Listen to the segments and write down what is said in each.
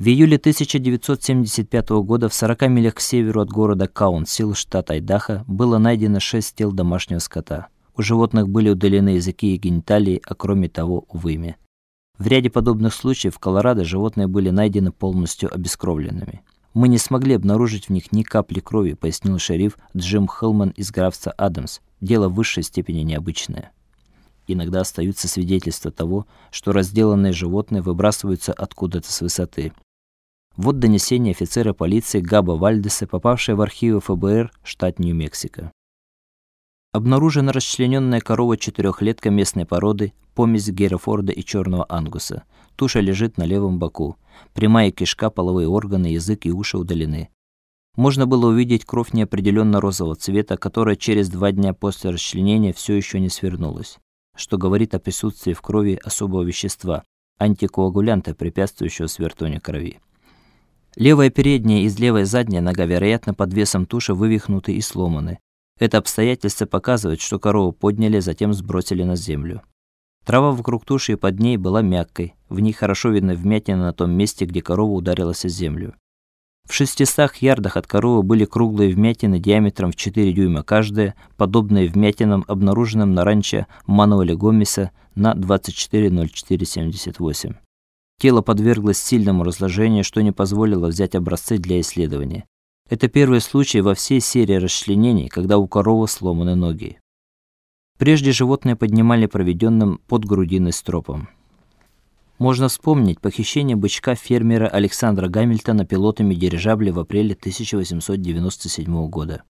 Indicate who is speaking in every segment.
Speaker 1: В июле 1975 года в 40 милях к северу от города Каунсил, штат Айдахо, было найдено шесть тел домашнего скота. У животных были удалены языки и гениталии, а кроме того, вымя. В ряде подобных случаев в Колорадо животные были найдены полностью обескровленными. Мы не смогли обнаружить в них ни капли крови, пояснил шериф Джим Хелман из графства Адамс. Дело в высшей степени необычное. Иногда остаются свидетельства того, что разделанные животные выбрасываются откуда-то с высоты. Вот донесение офицера полиции Габа Вальдеса, попавшее в архивы ФБР, штат Нью-Мексико. Обнаружена расчлененная корова четырехлетка местной породы, помесь Герефорда и черного ангуса. Туша лежит на левом боку. Прямая кишка, половые органы, язык и уши удалены. Можно было увидеть кровь неопределенно розового цвета, которая через два дня после расчленения все еще не свернулась, что говорит о присутствии в крови особого вещества антикоагулянта, препятствующего свертыванию крови. Левая передняя и левая задняя нога, вероятно, под весом туши вывихнуты и сломаны. Это обстоятельство показывает, что корову подняли, затем сбросили на землю. Трава вокруг туши и под ней была мягкой. В ней хорошо видны вмятины на том месте, где корова ударилась о землю. В 600 ярдах от коровы были круглые вмятины диаметром в 4 дюйма каждая, подобные вмятинам, обнаруженным на ранчо Мануэля Гомеса на 240478. Тело подверглось сильному разложению, что не позволило взять образцы для исследования. Это первый случай во всей серии расчленений, когда у коровы сломаны ноги. Прежде животное поднимали проведенным под грудиной стропом. Можно вспомнить похищение бычка фермера Александра Гамильтона пилотами дирижабля в апреле 1897 года.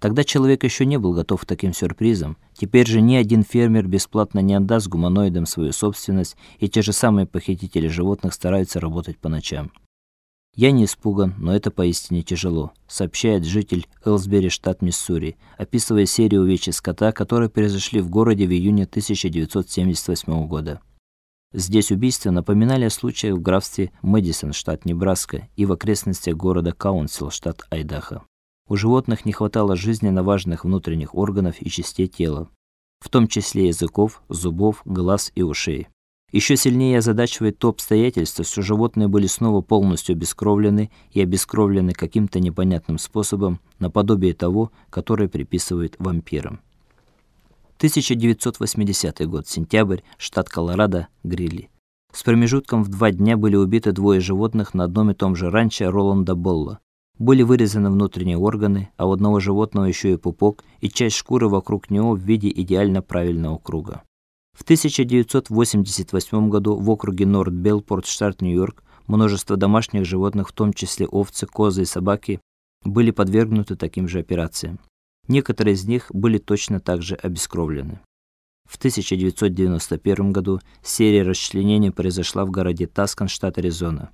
Speaker 1: Тогда человек еще не был готов к таким сюрпризам. Теперь же ни один фермер бесплатно не отдаст гуманоидам свою собственность, и те же самые похитители животных стараются работать по ночам. Я не испуган, но это поистине тяжело, сообщает житель Элсбери, штат Миссури, описывая серию увечий скота, которые произошли в городе в июне 1978 года. Здесь убийства напоминали о случаях в графстве Мэдисон, штат Небраска, и в окрестностях города Каунсил, штат Айдахо. У животных не хватало жизненно важных внутренних органов и частей тела, в том числе языков, зубов, глаз и ушей. Еще сильнее озадачивает то обстоятельство, что животные были снова полностью обескровлены и обескровлены каким-то непонятным способом, наподобие того, который приписывают вампирам. 1980 год, сентябрь, штат Колорадо, Грилли. С промежутком в два дня были убиты двое животных на одном и том же ранчо Роланда Болла. Были вырезаны внутренние органы, а у одного животного еще и пупок и часть шкуры вокруг него в виде идеально правильного круга. В 1988 году в округе Норт-Белпорт, штат Нью-Йорк, множество домашних животных, в том числе овцы, козы и собаки, были подвергнуты таким же операциям. Некоторые из них были точно так же обескровлены. В 1991 году серия расчленений произошла в городе Таскан, штат Аризона.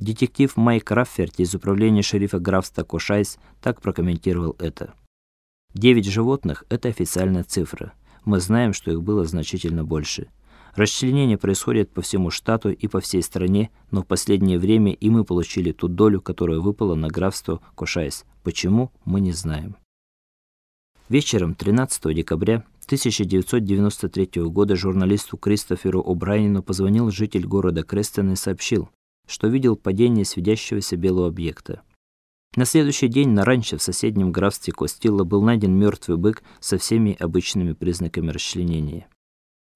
Speaker 1: Детектив Майк Рафферти из управления шерифа графства Кошайс так прокомментировал это. Девять животных это официальная цифра. Мы знаем, что их было значительно больше. Расчленения происходят по всему штату и по всей стране, но в последнее время и мы получили ту долю, которая выпала на графство Кошайс. Почему, мы не знаем. Вечером 13 декабря 1993 года журналисту Кристоферу О'Брайену позвонил житель города Крестон и сообщил, что видел падение светящегося белого объекта. На следующий день на ранчо в соседнем графстве Костилла был найден мертвый бык со всеми обычными признаками расчленения.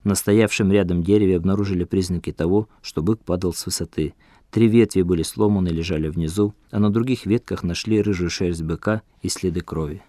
Speaker 1: На стоявшем рядом дереве обнаружили признаки того, что бык падал с высоты. Три ветви были сломаны и лежали внизу, а на других ветках нашли рыжую шерсть быка и следы крови.